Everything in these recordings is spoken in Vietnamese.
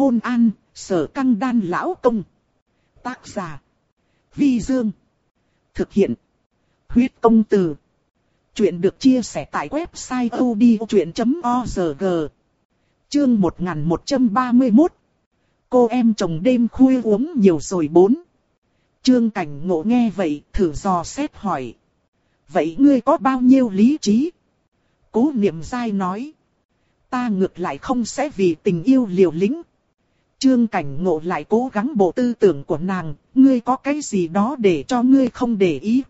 Hôn an, sở căng đan lão công. Tác giả. Vi Dương. Thực hiện. Huyết công từ. Chuyện được chia sẻ tại website odchuyện.org. Chương 1131. Cô em chồng đêm khuya uống nhiều rồi bốn. Trương cảnh ngộ nghe vậy, thử dò xét hỏi. Vậy ngươi có bao nhiêu lý trí? Cố niệm dai nói. Ta ngược lại không sẽ vì tình yêu liều lĩnh. Trương cảnh ngộ lại cố gắng bộ tư tưởng của nàng, ngươi có cái gì đó để cho ngươi không để ý.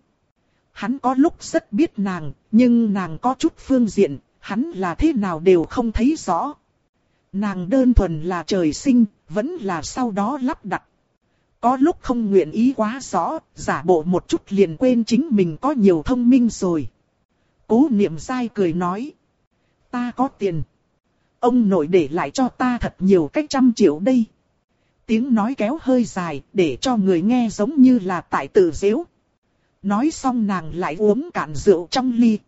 Hắn có lúc rất biết nàng, nhưng nàng có chút phương diện, hắn là thế nào đều không thấy rõ. Nàng đơn thuần là trời sinh, vẫn là sau đó lắp đặt. Có lúc không nguyện ý quá rõ, giả bộ một chút liền quên chính mình có nhiều thông minh rồi. Cố niệm sai cười nói. Ta có tiền. Ông nội để lại cho ta thật nhiều cách trăm triệu đây. Tiếng nói kéo hơi dài, để cho người nghe giống như là tại tự dễu. Nói xong nàng lại uống cạn rượu trong ly.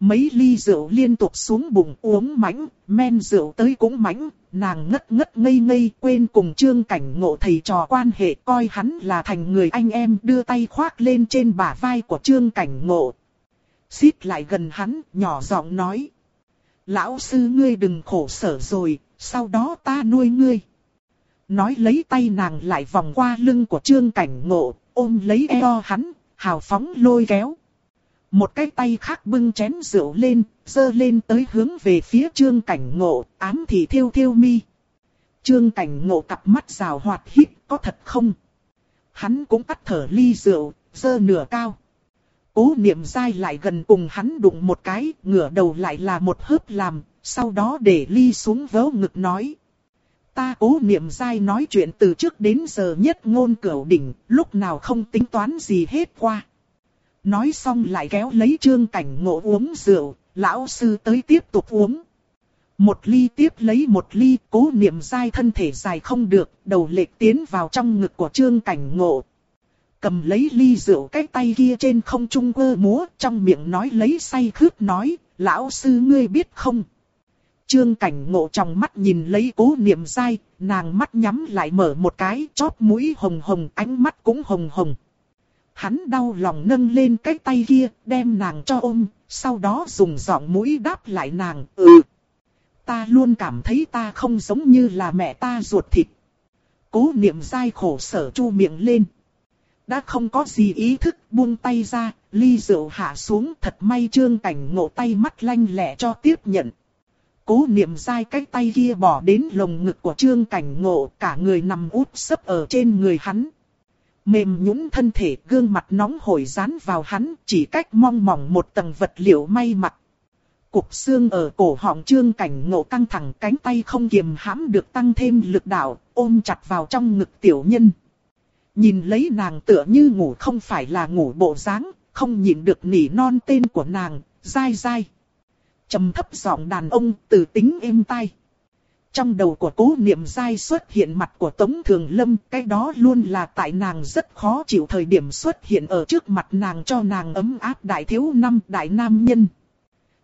Mấy ly rượu liên tục xuống bụng uống mãnh, men rượu tới cũng mãnh, nàng ngất ngất ngây ngây quên cùng trương cảnh ngộ thầy trò quan hệ coi hắn là thành người anh em đưa tay khoác lên trên bả vai của trương cảnh ngộ. Xít lại gần hắn, nhỏ giọng nói. Lão sư ngươi đừng khổ sở rồi, sau đó ta nuôi ngươi. Nói lấy tay nàng lại vòng qua lưng của trương cảnh ngộ, ôm lấy eo hắn, hào phóng lôi kéo. Một cái tay khác bưng chén rượu lên, dơ lên tới hướng về phía trương cảnh ngộ, ám thì thiêu thiêu mi. Trương cảnh ngộ cặp mắt rào hoạt hít, có thật không? Hắn cũng tắt thở ly rượu, dơ nửa cao. Cố niệm dai lại gần cùng hắn đụng một cái, ngửa đầu lại là một hớp làm, sau đó để ly xuống vớ ngực nói. Ta cố niệm dai nói chuyện từ trước đến giờ nhất ngôn cửu đỉnh, lúc nào không tính toán gì hết qua. Nói xong lại kéo lấy trương cảnh ngộ uống rượu, lão sư tới tiếp tục uống. Một ly tiếp lấy một ly, cố niệm dai thân thể dài không được, đầu lệch tiến vào trong ngực của trương cảnh ngộ. Cầm lấy ly rượu cái tay kia trên không trung quơ múa, trong miệng nói lấy say khướt nói, lão sư ngươi biết không? Trương cảnh ngộ trong mắt nhìn lấy cố niệm dai, nàng mắt nhắm lại mở một cái, chóp mũi hồng hồng, ánh mắt cũng hồng hồng. Hắn đau lòng nâng lên cái tay kia, đem nàng cho ôm, sau đó dùng giọng mũi đáp lại nàng, ừ. Ta luôn cảm thấy ta không giống như là mẹ ta ruột thịt. Cố niệm dai khổ sở chu miệng lên. Đã không có gì ý thức buông tay ra, ly rượu hạ xuống thật may trương cảnh ngộ tay mắt lanh lẹ cho tiếp nhận. Cố niệm dai cái tay kia bỏ đến lồng ngực của trương cảnh ngộ cả người nằm úp sấp ở trên người hắn. Mềm nhũn thân thể gương mặt nóng hổi dán vào hắn chỉ cách mong mỏng một tầng vật liệu may mặc. Cục xương ở cổ họng trương cảnh ngộ căng thẳng cánh tay không kiềm hãm được tăng thêm lực đạo, ôm chặt vào trong ngực tiểu nhân. Nhìn lấy nàng tựa như ngủ không phải là ngủ bộ dáng, không nhịn được nỉ non tên của nàng, dai dai. trầm thấp giọng đàn ông từ tính êm tai. Trong đầu của cố niệm dai xuất hiện mặt của Tống Thường Lâm, cái đó luôn là tại nàng rất khó chịu thời điểm xuất hiện ở trước mặt nàng cho nàng ấm áp đại thiếu năm đại nam nhân.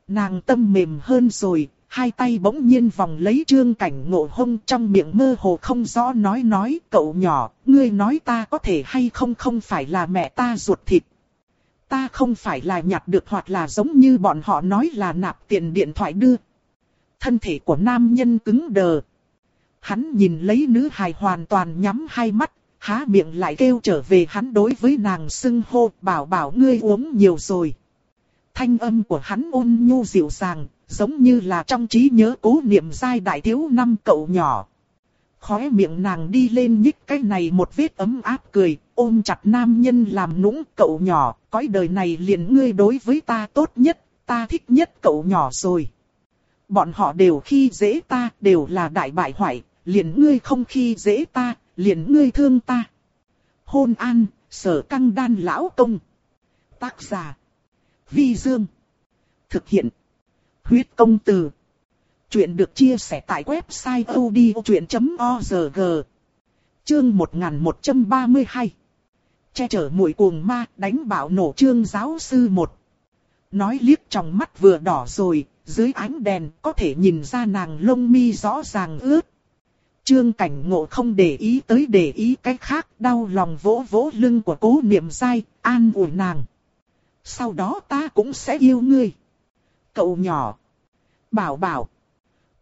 Nàng tâm mềm hơn rồi, hai tay bỗng nhiên vòng lấy trương cảnh ngộ hông trong miệng mơ hồ không rõ nói nói, cậu nhỏ, ngươi nói ta có thể hay không không phải là mẹ ta ruột thịt. Ta không phải là nhặt được hoặc là giống như bọn họ nói là nạp tiền điện thoại đưa. Thân thể của nam nhân cứng đờ. Hắn nhìn lấy nữ hài hoàn toàn nhắm hai mắt, há miệng lại kêu trở về hắn đối với nàng xưng hô, bảo bảo ngươi uống nhiều rồi. Thanh âm của hắn ôn nhu dịu dàng, giống như là trong trí nhớ cố niệm giai đại thiếu năm cậu nhỏ. Khóe miệng nàng đi lên nhích cái này một vết ấm áp cười, ôm chặt nam nhân làm nũng cậu nhỏ, cõi đời này liền ngươi đối với ta tốt nhất, ta thích nhất cậu nhỏ rồi. Bọn họ đều khi dễ ta, đều là đại bại hoại, liền ngươi không khi dễ ta, liền ngươi thương ta. Hôn an, sở căng đan lão công. Tác giả. Vi Dương. Thực hiện. Huyết công từ. Chuyện được chia sẻ tại website odchuyện.org. Chương 1132. Che chở mũi cuồng ma đánh bạo nổ trương giáo sư một. Nói liếc trong mắt vừa đỏ rồi, dưới ánh đèn có thể nhìn ra nàng lông mi rõ ràng ướt. Trương cảnh ngộ không để ý tới để ý cái khác, đau lòng vỗ vỗ lưng của cố niệm dai, an ủi nàng. Sau đó ta cũng sẽ yêu ngươi. Cậu nhỏ. Bảo bảo.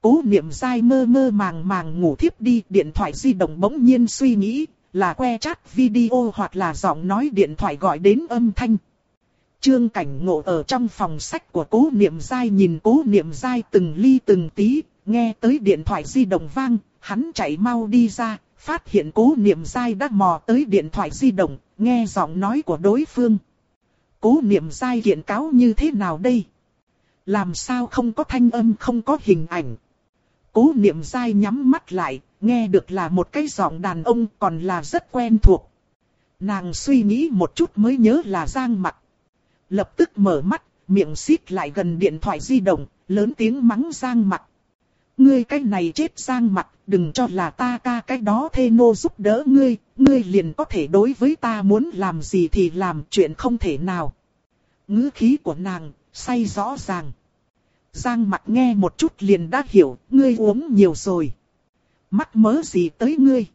Cố niệm dai mơ mơ màng màng ngủ thiếp đi, điện thoại di động bỗng nhiên suy nghĩ, là que chat video hoặc là giọng nói điện thoại gọi đến âm thanh. Trương cảnh ngộ ở trong phòng sách của cố niệm dai nhìn cố niệm dai từng ly từng tí, nghe tới điện thoại di động vang, hắn chạy mau đi ra, phát hiện cố niệm dai đã mò tới điện thoại di động, nghe giọng nói của đối phương. Cố niệm dai kiện cáo như thế nào đây? Làm sao không có thanh âm không có hình ảnh? Cố niệm dai nhắm mắt lại, nghe được là một cái giọng đàn ông còn là rất quen thuộc. Nàng suy nghĩ một chút mới nhớ là Giang Mặc. Lập tức mở mắt, miệng xít lại gần điện thoại di động, lớn tiếng mắng Giang Mặc. Ngươi cái này chết Giang Mặc, đừng cho là ta ca cái đó thê nô giúp đỡ ngươi, ngươi liền có thể đối với ta muốn làm gì thì làm chuyện không thể nào. Ngữ khí của nàng, say rõ ràng. Giang mặt nghe một chút liền đã hiểu, ngươi uống nhiều rồi. Mắc mớ gì tới ngươi?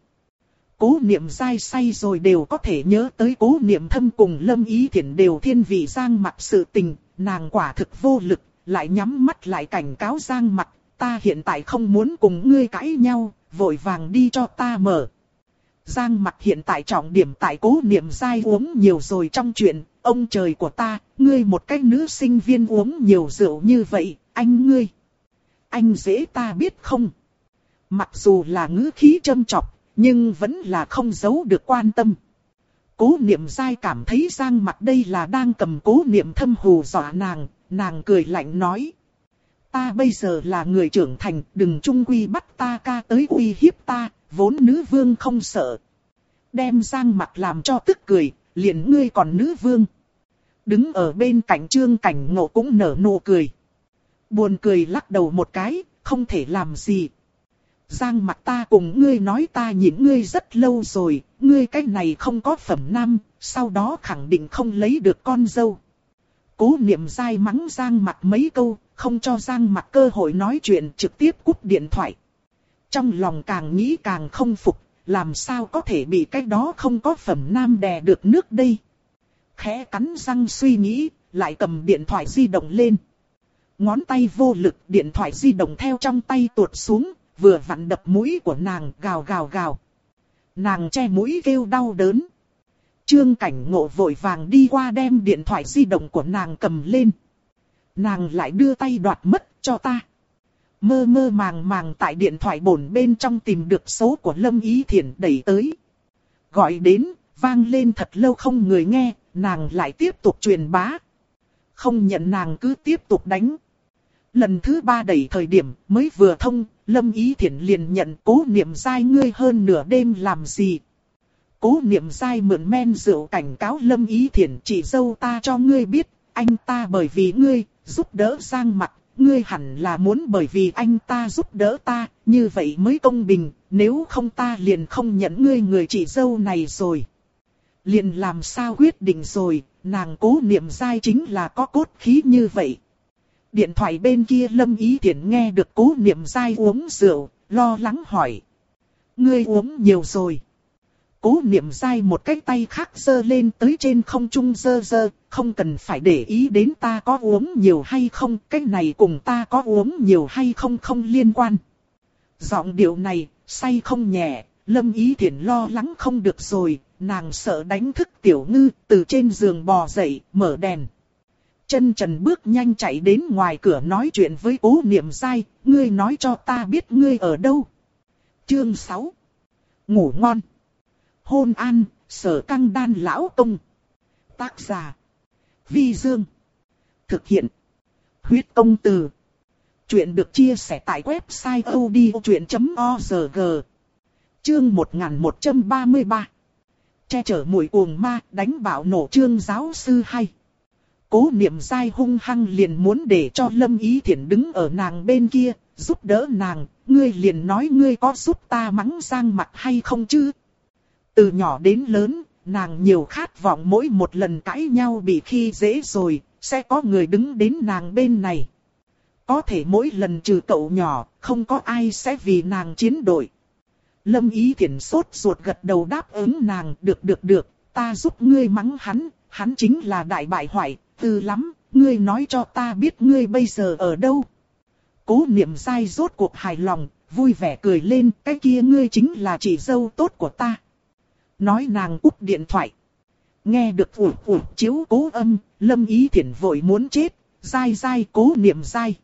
Cố niệm dai say rồi đều có thể nhớ tới cố niệm thâm cùng lâm ý thiện đều thiên vị giang mặt sự tình, nàng quả thực vô lực, lại nhắm mắt lại cảnh cáo giang mặt, ta hiện tại không muốn cùng ngươi cãi nhau, vội vàng đi cho ta mở. Giang mặt hiện tại trọng điểm tại cố niệm dai uống nhiều rồi trong chuyện, ông trời của ta, ngươi một cái nữ sinh viên uống nhiều rượu như vậy, anh ngươi. Anh dễ ta biết không? Mặc dù là ngữ khí châm chọc, nhưng vẫn là không giấu được quan tâm. Cố niệm dai cảm thấy giang mặt đây là đang cầm cố niệm thâm hù dọa nàng, nàng cười lạnh nói. Ta bây giờ là người trưởng thành, đừng trung quy bắt ta ca tới uy hiếp ta, vốn nữ vương không sợ. Đem giang mặt làm cho tức cười, liền ngươi còn nữ vương. Đứng ở bên cạnh trương cảnh ngộ cũng nở nụ cười. Buồn cười lắc đầu một cái, không thể làm gì. Giang mặt ta cùng ngươi nói ta nhìn ngươi rất lâu rồi, ngươi cái này không có phẩm nam, sau đó khẳng định không lấy được con dâu. Cố niệm dai mắng Giang mặt mấy câu, không cho Giang mặt cơ hội nói chuyện trực tiếp cúp điện thoại. Trong lòng càng nghĩ càng không phục, làm sao có thể bị cái đó không có phẩm nam đè được nước đây. Khẽ cắn răng suy nghĩ, lại cầm điện thoại di động lên. Ngón tay vô lực điện thoại di động theo trong tay tuột xuống, vừa vặn đập mũi của nàng gào gào gào. Nàng che mũi kêu đau đớn. Trương cảnh ngộ vội vàng đi qua đem điện thoại di động của nàng cầm lên. Nàng lại đưa tay đoạt mất cho ta. Mơ mơ màng màng tại điện thoại bổn bên trong tìm được số của Lâm Ý Thiển đẩy tới. Gọi đến, vang lên thật lâu không người nghe, nàng lại tiếp tục truyền bá. Không nhận nàng cứ tiếp tục đánh. Lần thứ ba đẩy thời điểm mới vừa thông, Lâm Ý Thiển liền nhận cố niệm dai ngươi hơn nửa đêm làm gì. Cố niệm dai mượn men rượu cảnh cáo Lâm Ý Thiển chỉ dâu ta cho ngươi biết, anh ta bởi vì ngươi, giúp đỡ sang mặt, ngươi hẳn là muốn bởi vì anh ta giúp đỡ ta, như vậy mới công bình, nếu không ta liền không nhận ngươi người chị dâu này rồi. Liền làm sao quyết định rồi, nàng cố niệm dai chính là có cốt khí như vậy. Điện thoại bên kia Lâm Ý Thiển nghe được cố niệm dai uống rượu, lo lắng hỏi. Ngươi uống nhiều rồi. Cố niệm dai một cái tay khác giơ lên tới trên không trung giơ giơ, không cần phải để ý đến ta có uống nhiều hay không, cái này cùng ta có uống nhiều hay không không liên quan. Giọng điệu này, say không nhẹ, Lâm Ý thiện lo lắng không được rồi, nàng sợ đánh thức tiểu ngư, từ trên giường bò dậy, mở đèn. Chân trần bước nhanh chạy đến ngoài cửa nói chuyện với cố niệm dai, ngươi nói cho ta biết ngươi ở đâu. Chương 6 Ngủ ngon Hôn an, sở căng đan lão công. Tác giả Vi Dương. Thực hiện Huyết công từ. Chuyện được chia sẻ tại website odchuyện.org Chương 1133 Che chở mùi cuồng ma đánh bạo nổ trương giáo sư hay. Cố niệm dai hung hăng liền muốn để cho Lâm Ý Thiển đứng ở nàng bên kia, giúp đỡ nàng, ngươi liền nói ngươi có giúp ta mắng sang mặt hay không chứ? Từ nhỏ đến lớn, nàng nhiều khát vọng mỗi một lần cãi nhau bị khi dễ rồi, sẽ có người đứng đến nàng bên này. Có thể mỗi lần trừ cậu nhỏ, không có ai sẽ vì nàng chiến đội. Lâm Ý Thiển sốt ruột gật đầu đáp ứng nàng, được được được, ta giúp ngươi mắng hắn, hắn chính là đại bại hoại, từ lắm, ngươi nói cho ta biết ngươi bây giờ ở đâu. Cố niệm dai rốt cuộc hài lòng, vui vẻ cười lên, cái kia ngươi chính là chị dâu tốt của ta. Nói nàng úp điện thoại. Nghe được ủ ủ chiếu cố âm, lâm ý thiển vội muốn chết, dai dai cố niệm dai.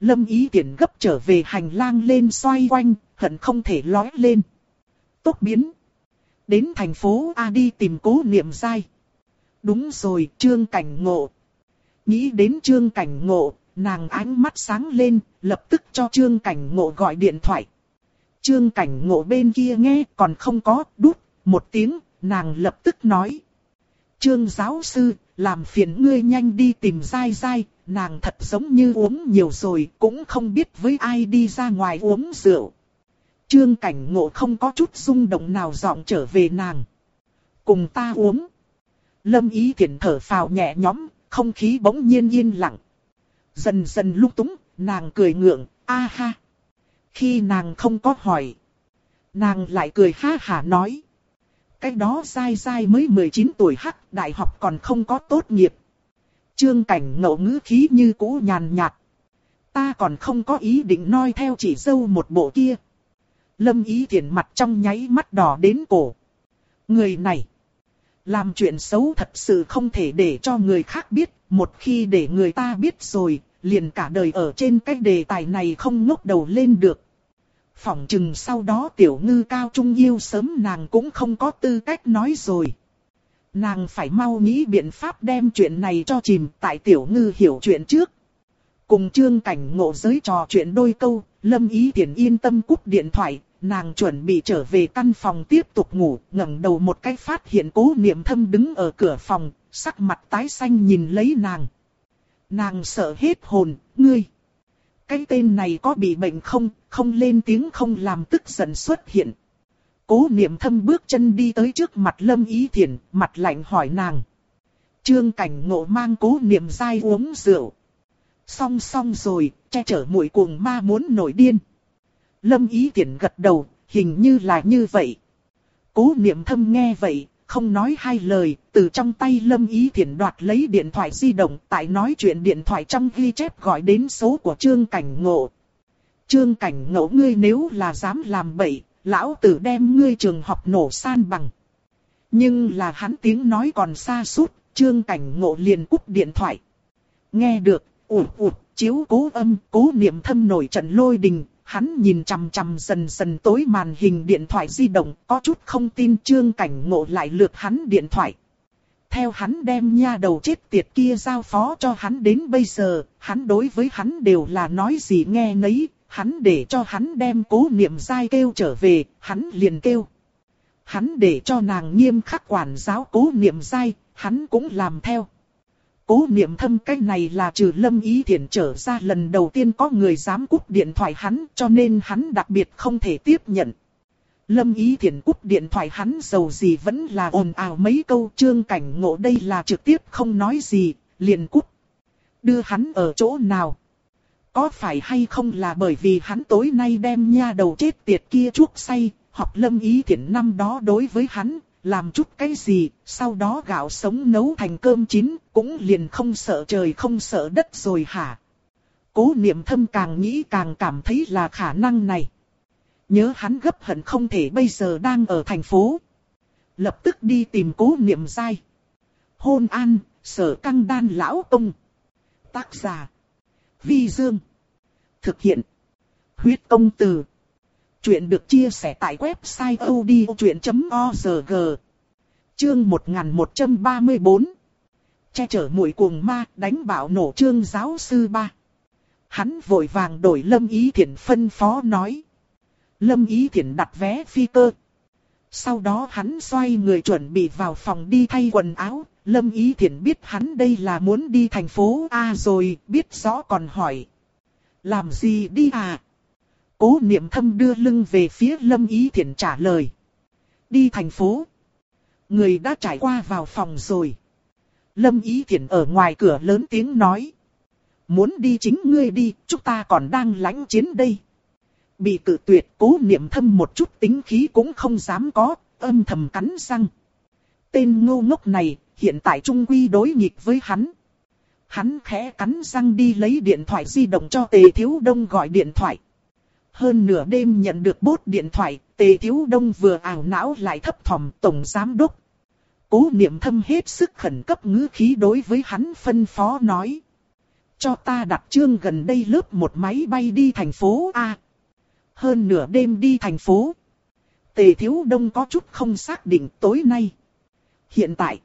Lâm ý thiển gấp trở về hành lang lên xoay quanh, hận không thể lói lên. Tốt biến. Đến thành phố A đi tìm cố niệm dai. Đúng rồi, trương cảnh ngộ. Nghĩ đến trương cảnh ngộ, nàng ánh mắt sáng lên, lập tức cho trương cảnh ngộ gọi điện thoại. Trương cảnh ngộ bên kia nghe còn không có, đút, một tiếng, nàng lập tức nói. Trương giáo sư, làm phiền ngươi nhanh đi tìm dai dai, nàng thật giống như uống nhiều rồi, cũng không biết với ai đi ra ngoài uống rượu. Trương cảnh ngộ không có chút rung động nào dọn trở về nàng. Cùng ta uống. Lâm ý thiện thở phào nhẹ nhõm, không khí bỗng nhiên yên lặng. Dần dần lúc túng, nàng cười ngượng, a ha. Khi nàng không có hỏi, nàng lại cười ha hả nói. Cái đó dai dai mới 19 tuổi hắc, đại học còn không có tốt nghiệp. Trương cảnh ngậu ngữ khí như cũ nhàn nhạt. Ta còn không có ý định noi theo chỉ dâu một bộ kia. Lâm ý thiện mặt trong nháy mắt đỏ đến cổ. Người này. Làm chuyện xấu thật sự không thể để cho người khác biết. Một khi để người ta biết rồi, liền cả đời ở trên cái đề tài này không ngốc đầu lên được. Phỏng chừng sau đó tiểu ngư cao trung yêu sớm nàng cũng không có tư cách nói rồi. Nàng phải mau nghĩ biện pháp đem chuyện này cho chìm tại tiểu ngư hiểu chuyện trước. Cùng trương cảnh ngộ giới trò chuyện đôi câu, lâm ý tiền yên tâm cúp điện thoại, nàng chuẩn bị trở về căn phòng tiếp tục ngủ, ngẩng đầu một cái phát hiện cố niệm thâm đứng ở cửa phòng, sắc mặt tái xanh nhìn lấy nàng. Nàng sợ hết hồn, ngươi. Cái tên này có bị bệnh không, không lên tiếng không làm tức giận xuất hiện. Cố niệm thâm bước chân đi tới trước mặt lâm ý thiền, mặt lạnh hỏi nàng. Trương cảnh ngộ mang cố niệm dai uống rượu. Xong xong rồi, che chở mũi cuồng ma muốn nổi điên. Lâm ý thiền gật đầu, hình như là như vậy. Cố niệm thâm nghe vậy, không nói hai lời, từ trong tay Lâm Ý Thiển đoạt lấy điện thoại di động, tại nói chuyện điện thoại trong ghi chép gọi đến số của Trương Cảnh Ngộ. Trương Cảnh Ngộ ngươi nếu là dám làm bậy, lão tử đem ngươi trường học nổ san bằng. Nhưng là hắn tiếng nói còn xa suốt, Trương Cảnh Ngộ liền cúp điện thoại. Nghe được, ụt ụt, chiếu cố âm, cố niệm thâm nổi trận lôi đình, hắn nhìn chằm chằm dần dần tối màn hình điện thoại di động, có chút không tin trương cảnh ngộ lại lượt hắn điện thoại. Theo hắn đem nha đầu chết tiệt kia giao phó cho hắn đến bây giờ, hắn đối với hắn đều là nói gì nghe nấy, hắn để cho hắn đem cố niệm dai kêu trở về, hắn liền kêu. Hắn để cho nàng nghiêm khắc quản giáo cố niệm dai, hắn cũng làm theo. Cố niệm thâm cái này là trừ lâm ý thiện trở ra lần đầu tiên có người dám cúp điện thoại hắn cho nên hắn đặc biệt không thể tiếp nhận. Lâm ý thiện cúp điện thoại hắn dầu gì vẫn là ồn ào mấy câu trương cảnh ngộ đây là trực tiếp không nói gì, liền cúp. Đưa hắn ở chỗ nào? Có phải hay không là bởi vì hắn tối nay đem nha đầu chết tiệt kia chuốc say, hoặc lâm ý thiện năm đó đối với hắn, làm chút cái gì, sau đó gạo sống nấu thành cơm chín, cũng liền không sợ trời không sợ đất rồi hả? Cố niệm thâm càng nghĩ càng cảm thấy là khả năng này. Nhớ hắn gấp hận không thể bây giờ đang ở thành phố. Lập tức đi tìm cố niệm dai. Hôn an, sở căng đan lão ông. Tác giả. Vi Dương. Thực hiện. Huyết công từ. Chuyện được chia sẻ tại website odchuyện.org Chương 1134 Che chở mũi cuồng ma đánh bạo nổ trương giáo sư ba. Hắn vội vàng đổi Lâm Ý Thiển phân phó nói. Lâm Ý Thiển đặt vé phi cơ. Sau đó hắn xoay người chuẩn bị vào phòng đi thay quần áo. Lâm Ý Thiển biết hắn đây là muốn đi thành phố A rồi, biết rõ còn hỏi. Làm gì đi à? Cố niệm thâm đưa lưng về phía Lâm Ý Thiển trả lời. Đi thành phố. Người đã trải qua vào phòng rồi. Lâm Ý Thiển ở ngoài cửa lớn tiếng nói. Muốn đi chính ngươi đi, chúng ta còn đang lãnh chiến đây. Bị cự tuyệt cố niệm thâm một chút tính khí cũng không dám có, âm thầm cắn răng. Tên ngô ngốc này, hiện tại trung quy đối nghịch với hắn. Hắn khẽ cắn răng đi lấy điện thoại di động cho Tề Thiếu Đông gọi điện thoại. Hơn nửa đêm nhận được bốt điện thoại, Tề Thiếu Đông vừa ảo não lại thấp thỏm tổng giám đốc. Cố niệm thâm hết sức khẩn cấp ngữ khí đối với hắn phân phó nói. Cho ta đặt trương gần đây lớp một máy bay đi thành phố A. Hơn nửa đêm đi thành phố. Tề Thiếu Đông có chút không xác định tối nay. Hiện tại,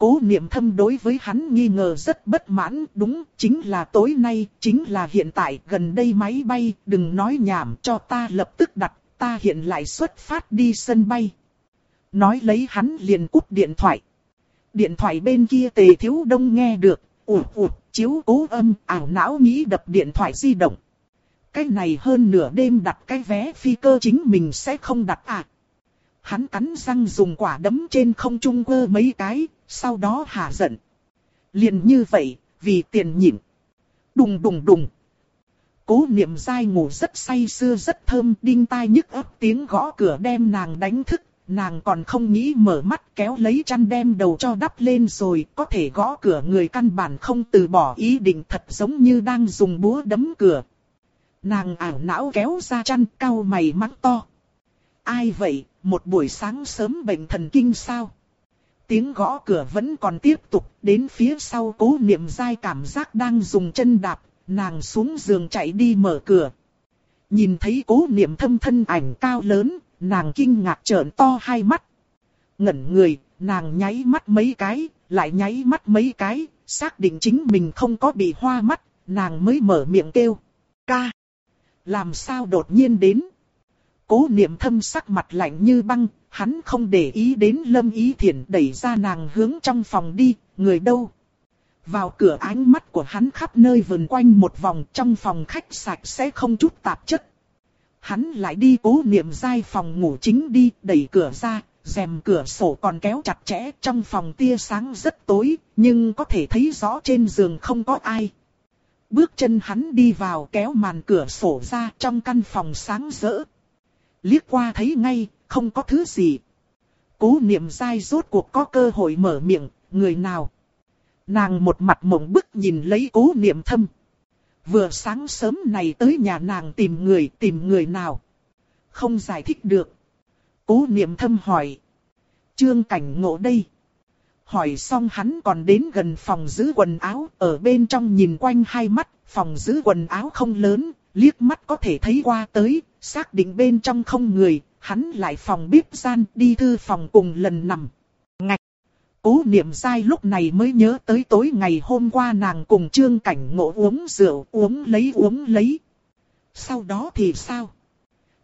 cố niệm thâm đối với hắn nghi ngờ rất bất mãn, đúng, chính là tối nay, chính là hiện tại, gần đây máy bay, đừng nói nhảm cho ta lập tức đặt, ta hiện lại xuất phát đi sân bay. Nói lấy hắn liền cúp điện thoại. Điện thoại bên kia tề thiếu đông nghe được, ụt ụt, chiếu cố âm, ảo não nghĩ đập điện thoại di động. Cái này hơn nửa đêm đặt cái vé phi cơ chính mình sẽ không đặt à. Hắn cắn răng dùng quả đấm trên không trung quơ mấy cái, sau đó hạ giận. liền như vậy, vì tiền nhịn. Đùng đùng đùng. Cố niệm dai ngủ rất say sưa rất thơm, đinh tai nhức ấp tiếng gõ cửa đem nàng đánh thức. Nàng còn không nghĩ mở mắt kéo lấy chăn đem đầu cho đắp lên rồi, có thể gõ cửa người căn bản không từ bỏ ý định thật giống như đang dùng búa đấm cửa. Nàng ảo não kéo ra chăn cau mày mắng to. Ai vậy, một buổi sáng sớm bệnh thần kinh sao? Tiếng gõ cửa vẫn còn tiếp tục, đến phía sau cố niệm dai cảm giác đang dùng chân đạp, nàng xuống giường chạy đi mở cửa. Nhìn thấy cố niệm thâm thân ảnh cao lớn, nàng kinh ngạc trợn to hai mắt. Ngẩn người, nàng nháy mắt mấy cái, lại nháy mắt mấy cái, xác định chính mình không có bị hoa mắt, nàng mới mở miệng kêu. Ca! Làm sao đột nhiên đến? Cố niệm thâm sắc mặt lạnh như băng, hắn không để ý đến lâm ý thiền đẩy ra nàng hướng trong phòng đi, người đâu? Vào cửa ánh mắt của hắn khắp nơi vần quanh một vòng trong phòng khách sạch sẽ không chút tạp chất. Hắn lại đi cố niệm dai phòng ngủ chính đi, đẩy cửa ra, rèm cửa sổ còn kéo chặt chẽ trong phòng tia sáng rất tối, nhưng có thể thấy rõ trên giường không có ai. Bước chân hắn đi vào kéo màn cửa sổ ra trong căn phòng sáng rỡ. Liếc qua thấy ngay, không có thứ gì. Cố niệm dai rốt cuộc có cơ hội mở miệng, người nào. Nàng một mặt mộng bức nhìn lấy cố niệm thâm. Vừa sáng sớm này tới nhà nàng tìm người, tìm người nào. Không giải thích được. Cố niệm thâm hỏi. Trương cảnh ngộ đây. Hỏi xong hắn còn đến gần phòng giữ quần áo, ở bên trong nhìn quanh hai mắt, phòng giữ quần áo không lớn, liếc mắt có thể thấy qua tới, xác định bên trong không người, hắn lại phòng bếp gian đi thư phòng cùng lần nằm. Ngạch! Cố niệm dai lúc này mới nhớ tới tối ngày hôm qua nàng cùng trương cảnh ngộ uống rượu, uống lấy uống lấy. Sau đó thì sao?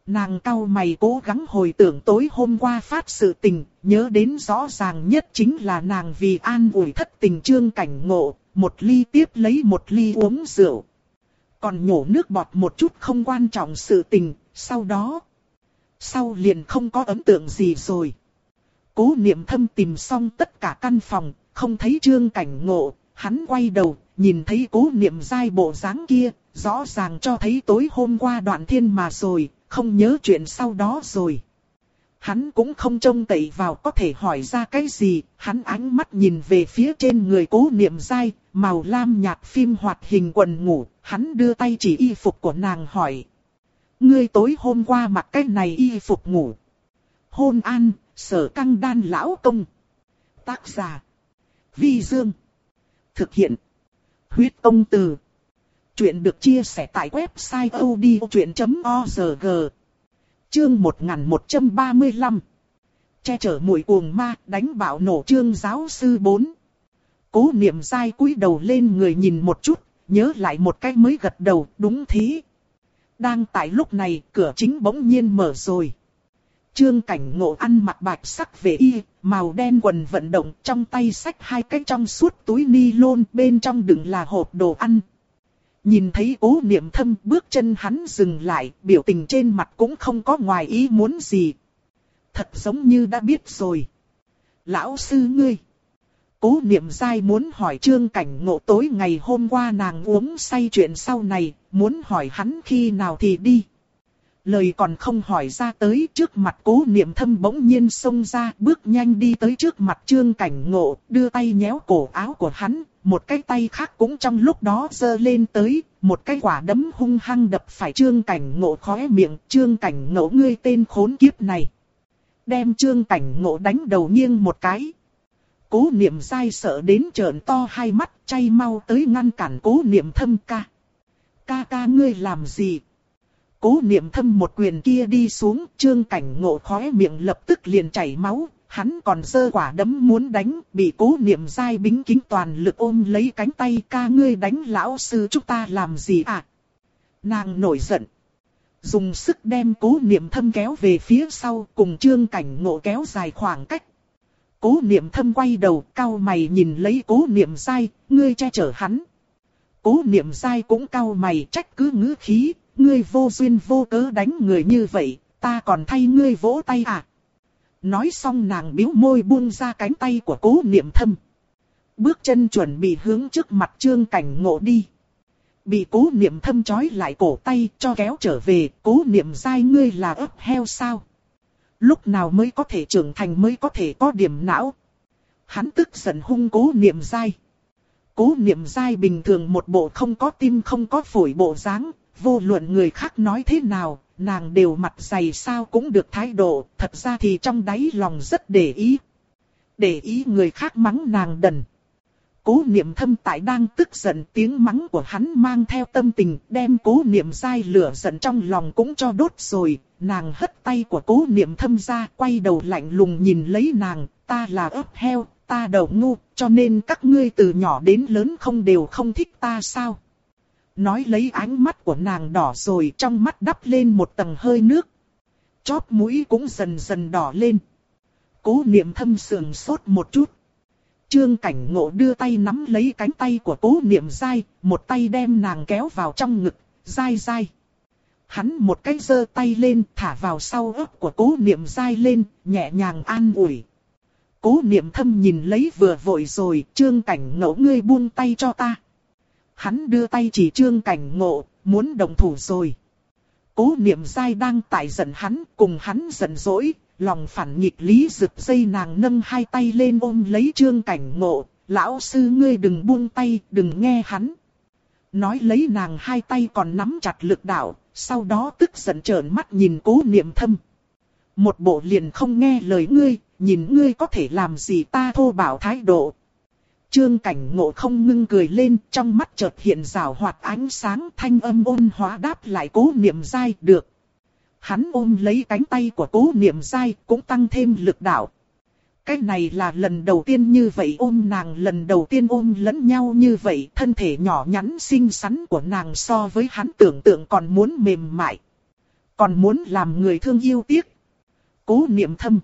Nàng cau mày cố gắng hồi tưởng tối hôm qua phát sự tình, nhớ đến rõ ràng nhất chính là nàng vì an ủi thất tình trương cảnh ngộ, một ly tiếp lấy một ly uống rượu. Còn nhổ nước bọt một chút không quan trọng sự tình, sau đó... Sau liền không có ấn tượng gì rồi. Cố niệm thâm tìm xong tất cả căn phòng, không thấy trương cảnh ngộ, hắn quay đầu, nhìn thấy cố niệm dai bộ dáng kia, rõ ràng cho thấy tối hôm qua đoạn thiên mà rồi, không nhớ chuyện sau đó rồi. Hắn cũng không trông cậy vào có thể hỏi ra cái gì, hắn ánh mắt nhìn về phía trên người cố niệm dai, màu lam nhạt phim hoạt hình quần ngủ, hắn đưa tay chỉ y phục của nàng hỏi. Ngươi tối hôm qua mặc cái này y phục ngủ. Hôn an, sở căng đan lão công. Tác giả. Vi Dương. Thực hiện. Huyết công từ. Chuyện được chia sẻ tại website odchuyện.org. Chương 1135. Che chở mũi cuồng ma, đánh bạo nổ trương giáo sư 4. Cố niệm dai cúi đầu lên người nhìn một chút, nhớ lại một cái mới gật đầu, đúng thế. Đang tại lúc này, cửa chính bỗng nhiên mở rồi. Trương cảnh ngộ ăn mặc bạch sắc về y, màu đen quần vận động trong tay sách hai cái trong suốt túi ni lôn bên trong đựng là hộp đồ ăn. Nhìn thấy cố niệm thâm bước chân hắn dừng lại, biểu tình trên mặt cũng không có ngoài ý muốn gì. Thật giống như đã biết rồi. Lão sư ngươi. Cố niệm dai muốn hỏi trương cảnh ngộ tối ngày hôm qua nàng uống say chuyện sau này, muốn hỏi hắn khi nào thì đi. lời còn không hỏi ra tới trước mặt cố niệm thâm bỗng nhiên xông ra bước nhanh đi tới trước mặt trương cảnh ngộ, đưa tay nhéo cổ áo của hắn, một cái tay khác cũng trong lúc đó giơ lên tới, một cái quả đấm hung hăng đập phải trương cảnh ngộ khóe miệng, trương cảnh ngộ ngươi tên khốn kiếp này. Đem trương cảnh ngộ đánh đầu nghiêng một cái. Cố niệm dai sợ đến trợn to hai mắt, chay mau tới ngăn cản cố niệm thâm ca. Ca ca ngươi làm gì? Cố niệm thâm một quyền kia đi xuống, trương cảnh ngộ khóe miệng lập tức liền chảy máu, hắn còn dơ quả đấm muốn đánh, bị cố niệm dai bính kính toàn lực ôm lấy cánh tay ca ngươi đánh lão sư chúng ta làm gì à? Nàng nổi giận. Dùng sức đem cố niệm thâm kéo về phía sau cùng trương cảnh ngộ kéo dài khoảng cách. Cố niệm thâm quay đầu cao mày nhìn lấy cố niệm dai, ngươi che chở hắn. Cố niệm dai cũng cao mày trách cứ ngữ khí, ngươi vô duyên vô cớ đánh người như vậy, ta còn thay ngươi vỗ tay à. Nói xong nàng biếu môi buông ra cánh tay của cố niệm thâm. Bước chân chuẩn bị hướng trước mặt trương cảnh ngộ đi. Bị cố niệm thâm trói lại cổ tay cho kéo trở về, cố niệm dai ngươi là ấp heo sao. Lúc nào mới có thể trưởng thành mới có thể có điểm não. Hắn tức giận hung cố niệm dai. Cố niệm dai bình thường một bộ không có tim không có phổi bộ dáng, vô luận người khác nói thế nào, nàng đều mặt dày sao cũng được thái độ, thật ra thì trong đáy lòng rất để ý. Để ý người khác mắng nàng đần. Cố niệm thâm tại đang tức giận tiếng mắng của hắn mang theo tâm tình đem cố niệm dai lửa giận trong lòng cũng cho đốt rồi. Nàng hất tay của cố niệm thâm ra quay đầu lạnh lùng nhìn lấy nàng, ta là ớt heo, ta đầu ngu, cho nên các ngươi từ nhỏ đến lớn không đều không thích ta sao. Nói lấy ánh mắt của nàng đỏ rồi trong mắt đắp lên một tầng hơi nước. Chóp mũi cũng dần dần đỏ lên. Cố niệm thâm sườn sốt một chút. Trương cảnh ngộ đưa tay nắm lấy cánh tay của cố niệm dai, một tay đem nàng kéo vào trong ngực, dai dai. Hắn một cái giơ tay lên thả vào sau ớt của cố niệm dai lên, nhẹ nhàng an ủi. Cố niệm thâm nhìn lấy vừa vội rồi, trương cảnh ngộ ngươi buông tay cho ta hắn đưa tay chỉ trương cảnh ngộ, muốn đồng thủ rồi. Cố niệm dai đang tại giận hắn, cùng hắn giận dỗi, lòng phản nghịch lý rực dây nàng nâng hai tay lên ôm lấy trương cảnh ngộ, lão sư ngươi đừng buông tay, đừng nghe hắn. Nói lấy nàng hai tay còn nắm chặt lực đạo, sau đó tức giận trợn mắt nhìn cố niệm thâm. Một bộ liền không nghe lời ngươi, nhìn ngươi có thể làm gì ta thô bảo thái độ, Trương cảnh ngộ không ngưng cười lên, trong mắt chợt hiện rào hoạt ánh sáng thanh âm ôn hóa đáp lại cố niệm dai được. Hắn ôm lấy cánh tay của cố niệm dai cũng tăng thêm lực đạo. Cái này là lần đầu tiên như vậy ôm nàng lần đầu tiên ôm lẫn nhau như vậy thân thể nhỏ nhắn xinh xắn của nàng so với hắn tưởng tượng còn muốn mềm mại. Còn muốn làm người thương yêu tiếc. Cố niệm thâm.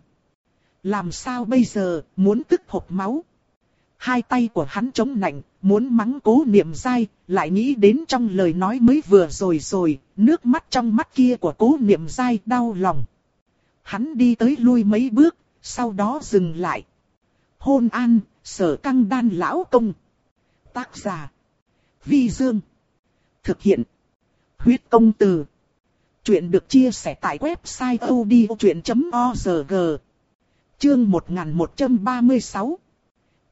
Làm sao bây giờ muốn tức hộp máu. Hai tay của hắn chống nạnh, muốn mắng cố niệm dai, lại nghĩ đến trong lời nói mới vừa rồi rồi, nước mắt trong mắt kia của cố niệm dai đau lòng. Hắn đi tới lui mấy bước, sau đó dừng lại. Hôn an, sở căng đan lão công. Tác giả. Vi Dương. Thực hiện. Huyết công từ. Chuyện được chia sẻ tại website odchuyện.org. Chương 1136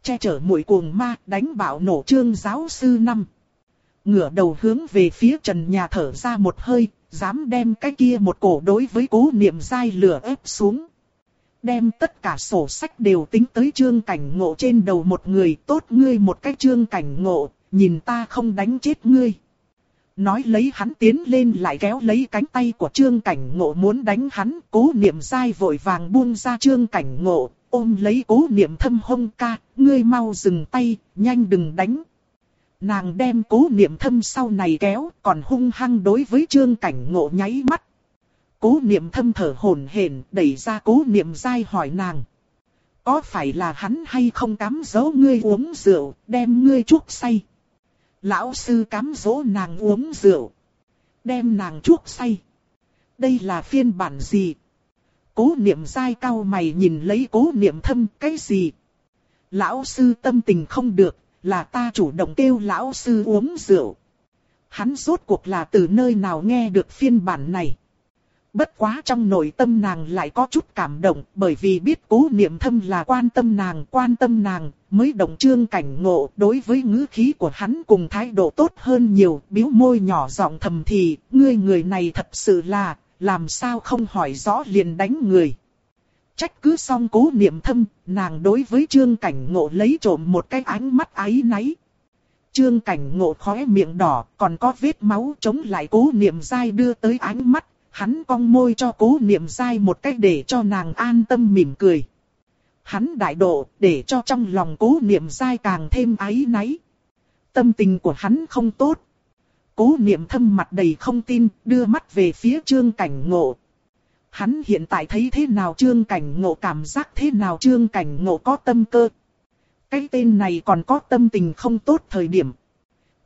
che chở mũi cuồng ma đánh bạo nổ trương giáo sư năm. Ngửa đầu hướng về phía trần nhà thở ra một hơi, dám đem cái kia một cổ đối với cố niệm dai lửa ép xuống. Đem tất cả sổ sách đều tính tới trương cảnh ngộ trên đầu một người tốt ngươi một cái trương cảnh ngộ, nhìn ta không đánh chết ngươi. Nói lấy hắn tiến lên lại kéo lấy cánh tay của trương cảnh ngộ muốn đánh hắn, cố niệm dai vội vàng buông ra trương cảnh ngộ, ôm lấy cố niệm thâm hông ca, ngươi mau dừng tay, nhanh đừng đánh. Nàng đem cố niệm thâm sau này kéo, còn hung hăng đối với trương cảnh ngộ nháy mắt. Cố niệm thâm thở hổn hển đẩy ra cố niệm dai hỏi nàng. Có phải là hắn hay không cám dỗ ngươi uống rượu, đem ngươi chuốc say? Lão sư cám dỗ nàng uống rượu. Đem nàng chuốc say. Đây là phiên bản gì? Cố niệm dai cao mày nhìn lấy cố niệm thâm cái gì? Lão sư tâm tình không được, là ta chủ động kêu lão sư uống rượu. Hắn rốt cuộc là từ nơi nào nghe được phiên bản này. Bất quá trong nội tâm nàng lại có chút cảm động bởi vì biết cố niệm thâm là quan tâm nàng, quan tâm nàng, mới động trương cảnh ngộ đối với ngữ khí của hắn cùng thái độ tốt hơn nhiều, biếu môi nhỏ giọng thầm thì, ngươi người này thật sự là, làm sao không hỏi rõ liền đánh người. Trách cứ xong cố niệm thâm, nàng đối với trương cảnh ngộ lấy trộm một cái ánh mắt ái náy. Trương cảnh ngộ khóe miệng đỏ, còn có vết máu chống lại cố niệm dai đưa tới ánh mắt, hắn cong môi cho cố niệm dai một cách để cho nàng an tâm mỉm cười. Hắn đại độ, để cho trong lòng cố niệm dai càng thêm ái náy. Tâm tình của hắn không tốt. Cố niệm thâm mặt đầy không tin, đưa mắt về phía trương cảnh ngộ. Hắn hiện tại thấy thế nào trương cảnh ngộ cảm giác thế nào trương cảnh ngộ có tâm cơ. Cái tên này còn có tâm tình không tốt thời điểm.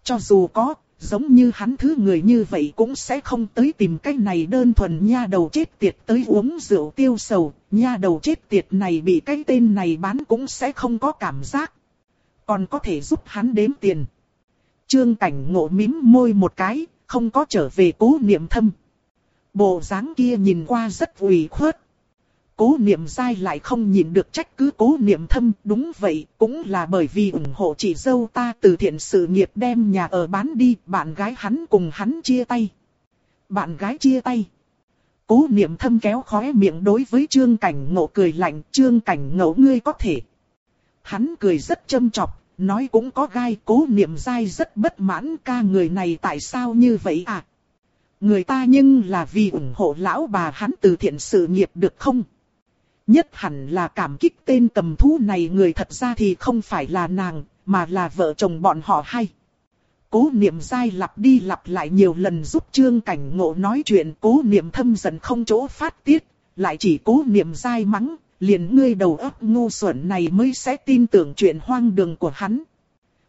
Cho dù có, giống như hắn thứ người như vậy cũng sẽ không tới tìm cái này đơn thuần nha đầu chết tiệt tới uống rượu tiêu sầu, nha đầu chết tiệt này bị cái tên này bán cũng sẽ không có cảm giác. Còn có thể giúp hắn đếm tiền. Trương cảnh ngộ mím môi một cái, không có trở về cố niệm thâm. Bộ dáng kia nhìn qua rất ủy khuất. Cố niệm dai lại không nhìn được trách cứ cố niệm thâm. Đúng vậy, cũng là bởi vì ủng hộ chị dâu ta từ thiện sự nghiệp đem nhà ở bán đi. Bạn gái hắn cùng hắn chia tay. Bạn gái chia tay. Cố niệm thâm kéo khóe miệng đối với trương cảnh ngộ cười lạnh. Trương cảnh ngộ ngươi có thể. Hắn cười rất châm chọc. Nói cũng có gai cố niệm dai rất bất mãn ca người này tại sao như vậy à. Người ta nhưng là vì ủng hộ lão bà hắn từ thiện sự nghiệp được không? Nhất hẳn là cảm kích tên cầm thú này người thật ra thì không phải là nàng, mà là vợ chồng bọn họ hay. Cố niệm dai lặp đi lặp lại nhiều lần giúp trương cảnh ngộ nói chuyện cố niệm thâm dần không chỗ phát tiết, lại chỉ cố niệm dai mắng, liền ngươi đầu óc ngu xuẩn này mới sẽ tin tưởng chuyện hoang đường của hắn.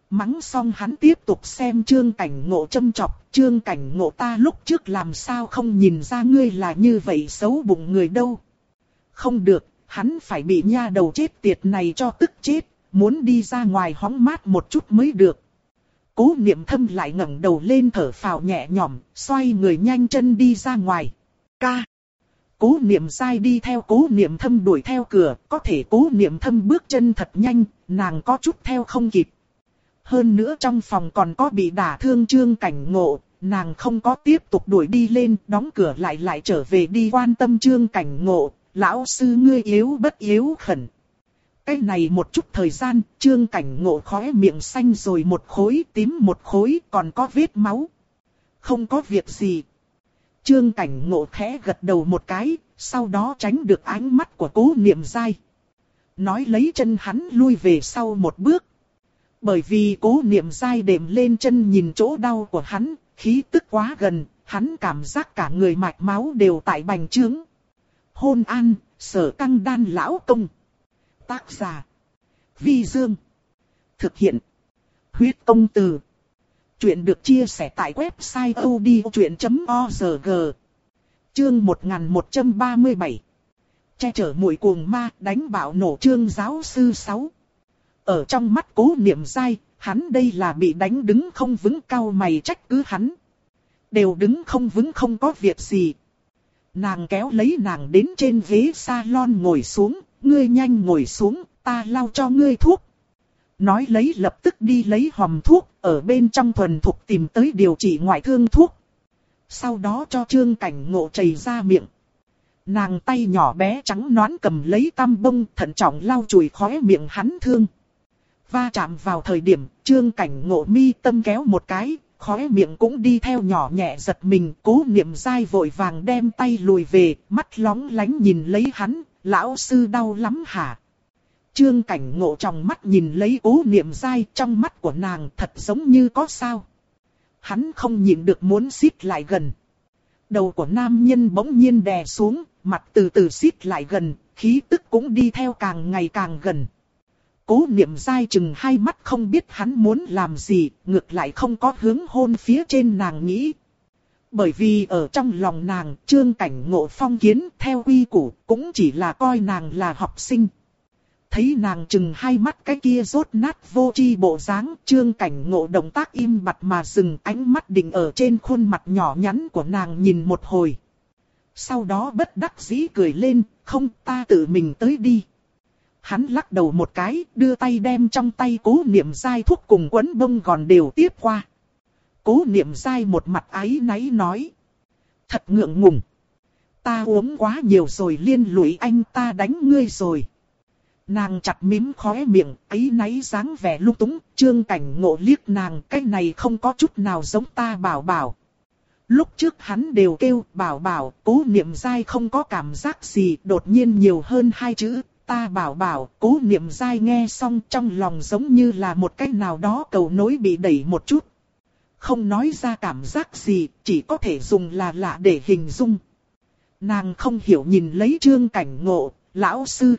Mắng xong hắn tiếp tục xem trương cảnh ngộ châm chọc, trương cảnh ngộ ta lúc trước làm sao không nhìn ra ngươi là như vậy xấu bụng người đâu. Không được, hắn phải bị nha đầu chết tiệt này cho tức chết, muốn đi ra ngoài hóng mát một chút mới được. Cố niệm thâm lại ngẩng đầu lên thở phào nhẹ nhõm, xoay người nhanh chân đi ra ngoài. Ca. Cố niệm sai đi theo cố niệm thâm đuổi theo cửa, có thể cố niệm thâm bước chân thật nhanh, nàng có chút theo không kịp. Hơn nữa trong phòng còn có bị đả thương trương cảnh ngộ, nàng không có tiếp tục đuổi đi lên, đóng cửa lại lại trở về đi quan tâm trương cảnh ngộ, lão sư ngươi yếu bất yếu khẩn. Cái này một chút thời gian, trương cảnh ngộ khóe miệng xanh rồi một khối tím một khối còn có vết máu. Không có việc gì. Trương cảnh ngộ khẽ gật đầu một cái, sau đó tránh được ánh mắt của cố niệm dai. Nói lấy chân hắn lui về sau một bước. Bởi vì cố niệm dai đệm lên chân nhìn chỗ đau của hắn, khí tức quá gần, hắn cảm giác cả người mạch máu đều tại bành trướng. Hôn an, sở căng đan lão công. Tác giả. Vi Dương. Thực hiện. Huyết công từ. Chuyện được chia sẻ tại website odchuyện.org. Chương 1137. Che chở mũi cuồng ma đánh bạo nổ trương giáo sư 6. Ở trong mắt cố niệm dai, hắn đây là bị đánh đứng không vững cao mày trách cứ hắn. Đều đứng không vững không có việc gì. Nàng kéo lấy nàng đến trên ghế salon ngồi xuống, ngươi nhanh ngồi xuống, ta lau cho ngươi thuốc. Nói lấy lập tức đi lấy hòm thuốc, ở bên trong thuần thục tìm tới điều trị ngoại thương thuốc. Sau đó cho trương cảnh ngộ chảy ra miệng. Nàng tay nhỏ bé trắng nõn cầm lấy tăm bông thận trọng lau chùi khóe miệng hắn thương. Va chạm vào thời điểm, trương cảnh ngộ mi tâm kéo một cái, khóe miệng cũng đi theo nhỏ nhẹ giật mình, cố niệm dai vội vàng đem tay lùi về, mắt lóng lánh nhìn lấy hắn, lão sư đau lắm hả? Trương cảnh ngộ trong mắt nhìn lấy cố niệm dai trong mắt của nàng thật giống như có sao. Hắn không nhịn được muốn xít lại gần. Đầu của nam nhân bỗng nhiên đè xuống, mặt từ từ xít lại gần, khí tức cũng đi theo càng ngày càng gần. Cố niệm dai chừng hai mắt không biết hắn muốn làm gì, ngược lại không có hướng hôn phía trên nàng nghĩ. Bởi vì ở trong lòng nàng, trương cảnh ngộ phong kiến theo quy củ, cũng chỉ là coi nàng là học sinh. Thấy nàng chừng hai mắt cái kia rốt nát vô chi bộ dáng, trương cảnh ngộ động tác im bặt mà dừng ánh mắt định ở trên khuôn mặt nhỏ nhắn của nàng nhìn một hồi. Sau đó bất đắc dĩ cười lên, không ta tự mình tới đi. Hắn lắc đầu một cái, đưa tay đem trong tay cố niệm dai thuốc cùng quấn bông gòn đều tiếp qua. Cố niệm dai một mặt ái náy nói. Thật ngượng ngùng. Ta uống quá nhiều rồi liên lụy anh ta đánh ngươi rồi. Nàng chặt mím khóe miệng, ấy náy dáng vẻ lung túng, trương cảnh ngộ liếc nàng, cái này không có chút nào giống ta bảo bảo. Lúc trước hắn đều kêu bảo bảo, cố niệm dai không có cảm giác gì, đột nhiên nhiều hơn hai chữ, ta bảo bảo, cố niệm dai nghe xong trong lòng giống như là một cái nào đó cầu nối bị đẩy một chút. Không nói ra cảm giác gì, chỉ có thể dùng là lạ để hình dung. Nàng không hiểu nhìn lấy trương cảnh ngộ, lão sư.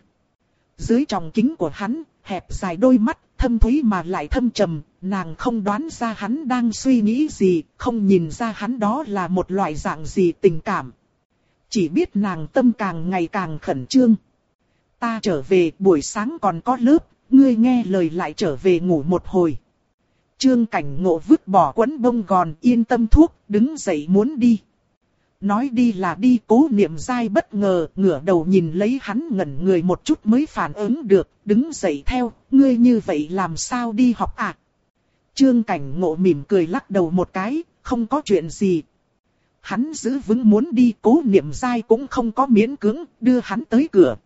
Dưới tròng kính của hắn, hẹp dài đôi mắt, thâm thúy mà lại thâm trầm, nàng không đoán ra hắn đang suy nghĩ gì, không nhìn ra hắn đó là một loại dạng gì tình cảm. Chỉ biết nàng tâm càng ngày càng khẩn trương. Ta trở về buổi sáng còn có lớp, ngươi nghe lời lại trở về ngủ một hồi. Trương cảnh ngộ vứt bỏ quấn bông gòn yên tâm thuốc, đứng dậy muốn đi. Nói đi là đi cố niệm dai bất ngờ, ngửa đầu nhìn lấy hắn ngẩn người một chút mới phản ứng được, đứng dậy theo, ngươi như vậy làm sao đi học à? Trương cảnh ngộ mỉm cười lắc đầu một cái, không có chuyện gì. Hắn giữ vững muốn đi, cố niệm dai cũng không có miễn cưỡng, đưa hắn tới cửa.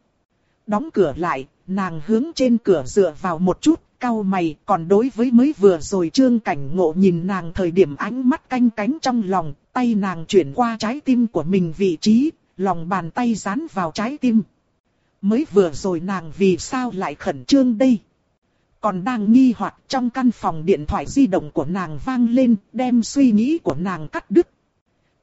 Đóng cửa lại, nàng hướng trên cửa dựa vào một chút, cau mày, còn đối với mới vừa rồi trương cảnh ngộ nhìn nàng thời điểm ánh mắt canh cánh trong lòng, tay nàng chuyển qua trái tim của mình vị trí, lòng bàn tay dán vào trái tim. Mới vừa rồi nàng vì sao lại khẩn trương đây? Còn đang nghi hoặc trong căn phòng điện thoại di động của nàng vang lên, đem suy nghĩ của nàng cắt đứt.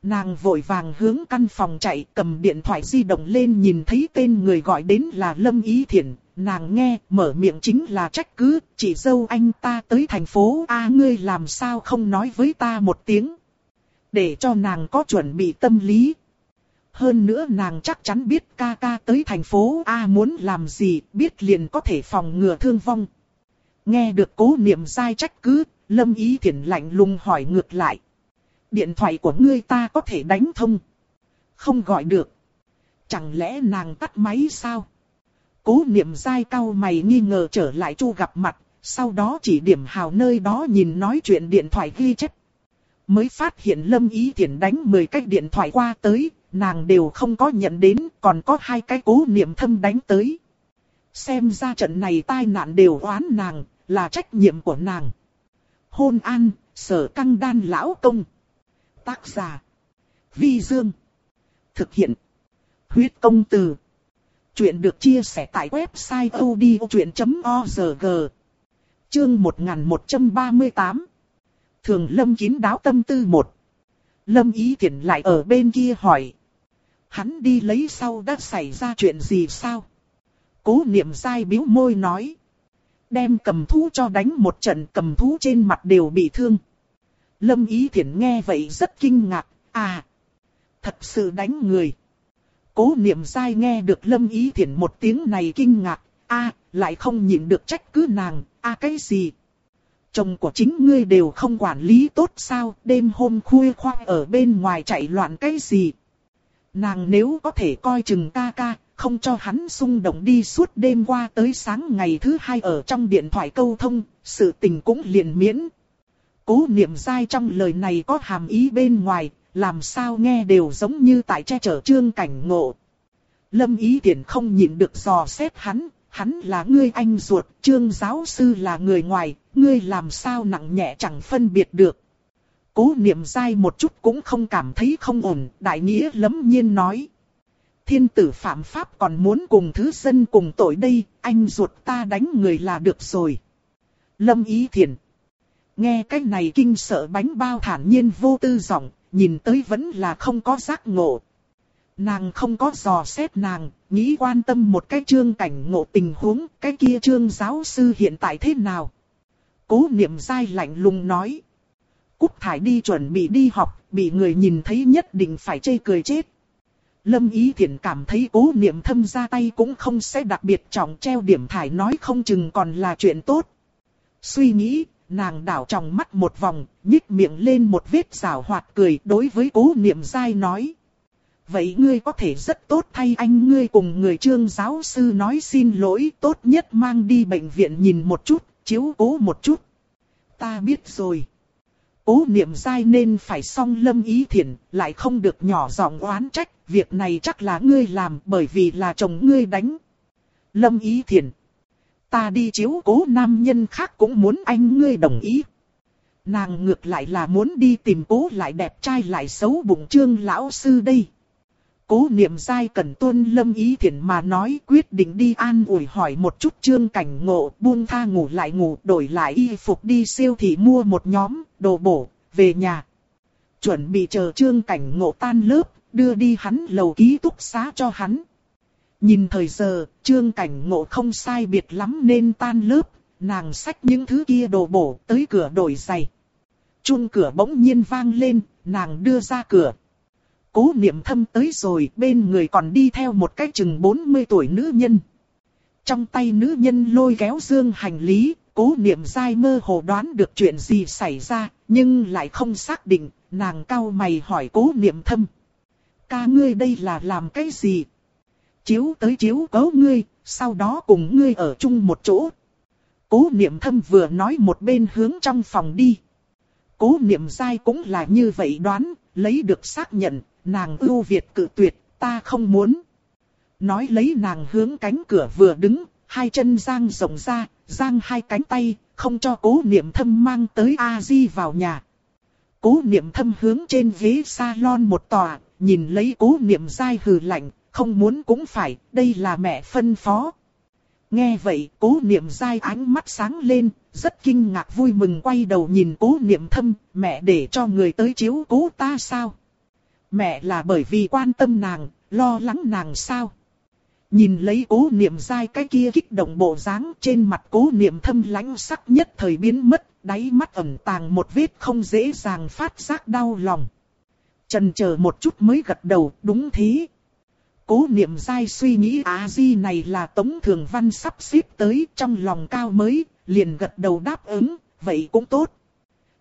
Nàng vội vàng hướng căn phòng chạy cầm điện thoại di động lên nhìn thấy tên người gọi đến là Lâm Ý Thiển. Nàng nghe, mở miệng chính là trách cứ, chị dâu anh ta tới thành phố A ngươi làm sao không nói với ta một tiếng. Để cho nàng có chuẩn bị tâm lý. Hơn nữa nàng chắc chắn biết ca ca tới thành phố A muốn làm gì, biết liền có thể phòng ngừa thương vong. Nghe được cố niệm sai trách cứ, Lâm Ý thiện lạnh lùng hỏi ngược lại. Điện thoại của ngươi ta có thể đánh thông. Không gọi được. Chẳng lẽ nàng tắt máy sao? Cố niệm dai cao mày nghi ngờ trở lại chu gặp mặt, sau đó chỉ điểm hào nơi đó nhìn nói chuyện điện thoại ghi chép. Mới phát hiện lâm ý thiện đánh 10 cái điện thoại qua tới, nàng đều không có nhận đến, còn có hai cái cố niệm thâm đánh tới. Xem ra trận này tai nạn đều oán nàng, là trách nhiệm của nàng. Hôn an, sở căng đan lão công. Tác giả. Vi Dương. Thực hiện. Huyết công từ. Chuyện được chia sẻ tại website odchuyện.org. Chương 1138. Thường Lâm kín đáo tâm tư một. Lâm ý tiện lại ở bên kia hỏi. Hắn đi lấy sau đã xảy ra chuyện gì sao? Cố niệm dai biếu môi nói. Đem cầm thú cho đánh một trận cầm thú trên mặt đều bị thương. Lâm Ý Thiển nghe vậy rất kinh ngạc, à, thật sự đánh người. Cố niệm sai nghe được Lâm Ý Thiển một tiếng này kinh ngạc, a lại không nhịn được trách cứ nàng, a cái gì? Chồng của chính ngươi đều không quản lý tốt sao, đêm hôm khuya khoang ở bên ngoài chạy loạn cái gì? Nàng nếu có thể coi chừng ca ca, không cho hắn xung động đi suốt đêm qua tới sáng ngày thứ hai ở trong điện thoại câu thông, sự tình cũng liền miễn. Cố niệm sai trong lời này có hàm ý bên ngoài, làm sao nghe đều giống như tại che chở trương cảnh ngộ. Lâm ý tiện không nhịn được dò xét hắn, hắn là ngươi anh ruột, trương giáo sư là người ngoài, ngươi làm sao nặng nhẹ chẳng phân biệt được. Cố niệm dai một chút cũng không cảm thấy không ổn, đại nghĩa lấm nhiên nói. Thiên tử phạm pháp còn muốn cùng thứ dân cùng tội đây, anh ruột ta đánh người là được rồi. Lâm ý thiền. Nghe cách này kinh sợ bánh bao thản nhiên vô tư giọng, nhìn tới vẫn là không có giác ngộ. Nàng không có dò xét nàng, nghĩ quan tâm một cái trương cảnh ngộ tình huống, cái kia trương giáo sư hiện tại thế nào. Cố niệm dai lạnh lùng nói. Cúc thải đi chuẩn bị đi học, bị người nhìn thấy nhất định phải chê cười chết. Lâm Ý Thiển cảm thấy cố niệm thâm ra tay cũng không sẽ đặc biệt trọng treo điểm thải nói không chừng còn là chuyện tốt. Suy nghĩ, nàng đảo trong mắt một vòng, nhích miệng lên một vết rào hoạt cười đối với cố niệm dai nói. vậy ngươi có thể rất tốt thay anh ngươi cùng người trương giáo sư nói xin lỗi tốt nhất mang đi bệnh viện nhìn một chút, chiếu cố một chút. Ta biết rồi. Cố niệm dai nên phải song lâm ý thiện, lại không được nhỏ giọng oán trách, việc này chắc là ngươi làm bởi vì là chồng ngươi đánh. Lâm ý thiện. Ta đi chiếu cố nam nhân khác cũng muốn anh ngươi đồng ý. Nàng ngược lại là muốn đi tìm cố lại đẹp trai lại xấu bụng trương lão sư đây. Cố niệm dai cần tuân lâm ý thiện mà nói quyết định đi an ủi hỏi một chút trương cảnh ngộ, buông tha ngủ lại ngủ, đổi lại y phục đi siêu thị mua một nhóm đồ bổ, về nhà. Chuẩn bị chờ trương cảnh ngộ tan lớp, đưa đi hắn lầu ký túc xá cho hắn. Nhìn thời giờ trương cảnh ngộ không sai biệt lắm nên tan lớp nàng xách những thứ kia đồ bổ tới cửa đổi giày. chuông cửa bỗng nhiên vang lên, nàng đưa ra cửa, Cố niệm thâm tới rồi, bên người còn đi theo một cái chừng 40 tuổi nữ nhân. Trong tay nữ nhân lôi kéo dương hành lý, cố niệm dai mơ hồ đoán được chuyện gì xảy ra, nhưng lại không xác định, nàng cau mày hỏi cố niệm thâm. Ca ngươi đây là làm cái gì? Chiếu tới chiếu cố ngươi, sau đó cùng ngươi ở chung một chỗ. Cố niệm thâm vừa nói một bên hướng trong phòng đi. Cố niệm dai cũng là như vậy đoán, lấy được xác nhận, nàng ưu việt cự tuyệt, ta không muốn. Nói lấy nàng hướng cánh cửa vừa đứng, hai chân giang rộng ra, giang hai cánh tay, không cho cố niệm thâm mang tới A-di vào nhà. Cố niệm thâm hướng trên ghế salon một tòa, nhìn lấy cố niệm dai hừ lạnh, không muốn cũng phải, đây là mẹ phân phó. Nghe vậy, cố niệm dai ánh mắt sáng lên, rất kinh ngạc vui mừng quay đầu nhìn cố niệm thâm, mẹ để cho người tới chiếu cố ta sao? Mẹ là bởi vì quan tâm nàng, lo lắng nàng sao? Nhìn lấy cố niệm dai cái kia kích động bộ dáng trên mặt cố niệm thâm lãnh sắc nhất thời biến mất, đáy mắt ẩn tàng một vết không dễ dàng phát giác đau lòng. Trần chờ một chút mới gật đầu, đúng thế. Cố niệm dai suy nghĩ á di này là tống thường văn sắp xếp tới trong lòng cao mới, liền gật đầu đáp ứng, vậy cũng tốt.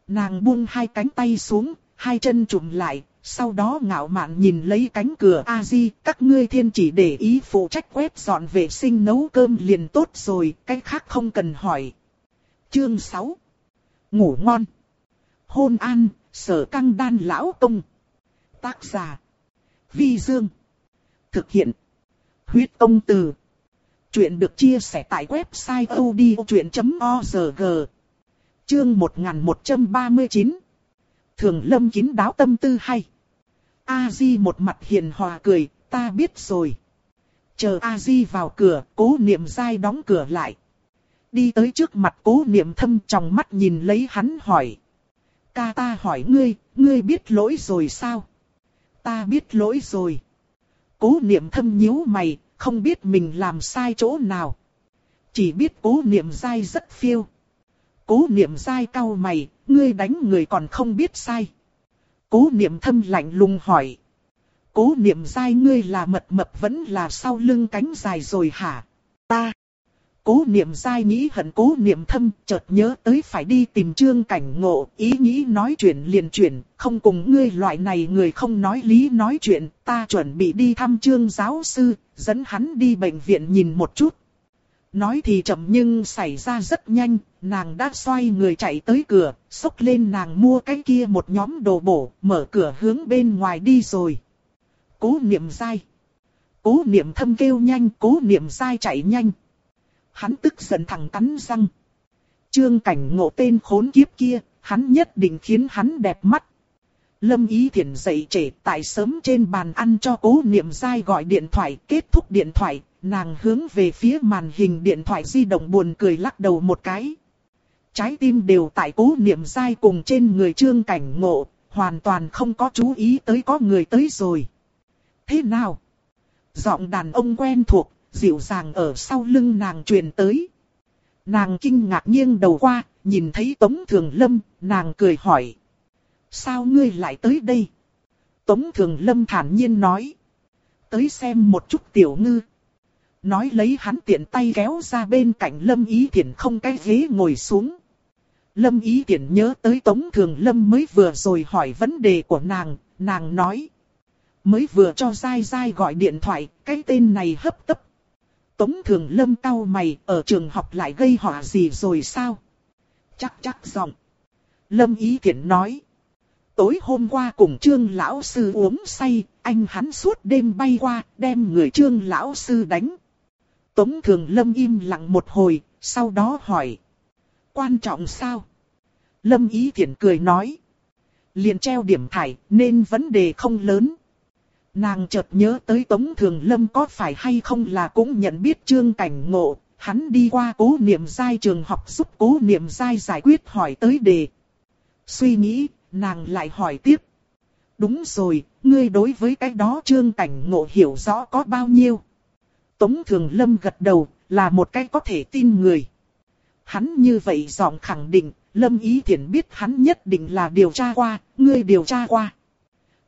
Nàng buông hai cánh tay xuống, hai chân trùm lại, sau đó ngạo mạn nhìn lấy cánh cửa. A di các ngươi thiên chỉ để ý phụ trách quét dọn vệ sinh nấu cơm liền tốt rồi, cái khác không cần hỏi. Chương 6 Ngủ ngon. Hôn an, sở căng đan lão công. Tác giả. Vi Dương. Thực hiện Huyết công từ Chuyện được chia sẻ tại website odchuyện.org Chương 1139 Thường lâm kín đáo tâm tư hay A Di một mặt hiền hòa cười, ta biết rồi. Chờ A Di vào cửa, cố niệm dai đóng cửa lại. Đi tới trước mặt cố niệm thâm trong mắt nhìn lấy hắn hỏi. Ca ta hỏi ngươi, ngươi biết lỗi rồi sao? Ta biết lỗi rồi. Cố niệm thâm nhíu mày, không biết mình làm sai chỗ nào. Chỉ biết cố niệm dai rất phiêu. Cố niệm dai cau mày, ngươi đánh người còn không biết sai. Cố niệm thâm lạnh lùng hỏi. Cố niệm dai ngươi là mật mập vẫn là sau lưng cánh dài rồi hả? Ta. Cố niệm dai nghĩ hận cố niệm thâm, chợt nhớ tới phải đi tìm trương cảnh ngộ, ý nghĩ nói chuyện liền chuyển, không cùng ngươi loại này người không nói lý nói chuyện, ta chuẩn bị đi thăm trương giáo sư, dẫn hắn đi bệnh viện nhìn một chút. Nói thì chậm nhưng xảy ra rất nhanh, nàng đã xoay người chạy tới cửa, xốc lên nàng mua cái kia một nhóm đồ bổ, mở cửa hướng bên ngoài đi rồi. Cố niệm dai. Cố niệm thâm kêu nhanh, cố niệm dai chạy nhanh. Hắn tức giận thẳng cắn răng. Trương cảnh ngộ tên khốn kiếp kia, hắn nhất định khiến hắn đẹp mắt. Lâm Ý Thiển dậy trễ tại sớm trên bàn ăn cho cố niệm dai gọi điện thoại, kết thúc điện thoại, nàng hướng về phía màn hình điện thoại di động buồn cười lắc đầu một cái. Trái tim đều tại cố niệm dai cùng trên người trương cảnh ngộ, hoàn toàn không có chú ý tới có người tới rồi. Thế nào? Giọng đàn ông quen thuộc, dịu dàng ở sau lưng nàng truyền tới. Nàng kinh ngạc nghiêng đầu qua, nhìn thấy Tống Thường Lâm, nàng cười hỏi. Sao ngươi lại tới đây? Tống Thường Lâm thản nhiên nói. Tới xem một chút tiểu ngư. Nói lấy hắn tiện tay kéo ra bên cạnh Lâm Ý Thiển không cái ghế ngồi xuống. Lâm Ý Thiển nhớ tới Tống Thường Lâm mới vừa rồi hỏi vấn đề của nàng, nàng nói. mới vừa cho dai dai gọi điện thoại, cái tên này hấp tấp. Tống thường lâm cau mày, ở trường học lại gây họa gì rồi sao? Chắc chắc giọng. Lâm ý Thiển nói. Tối hôm qua cùng trương lão sư uống say, anh hắn suốt đêm bay qua, đem người trương lão sư đánh. Tống thường lâm im lặng một hồi, sau đó hỏi. Quan trọng sao? Lâm ý Thiển cười nói. Liền treo điểm thải, nên vấn đề không lớn. Nàng chợt nhớ tới Tống Thường Lâm có phải hay không là cũng nhận biết trương cảnh ngộ, hắn đi qua cố niệm giai trường học giúp cố niệm giai giải quyết hỏi tới đề. Suy nghĩ, nàng lại hỏi tiếp. Đúng rồi, ngươi đối với cái đó trương cảnh ngộ hiểu rõ có bao nhiêu. Tống Thường Lâm gật đầu, là một cái có thể tin người. Hắn như vậy giọng khẳng định, Lâm Ý Thiển biết hắn nhất định là điều tra qua, ngươi điều tra qua.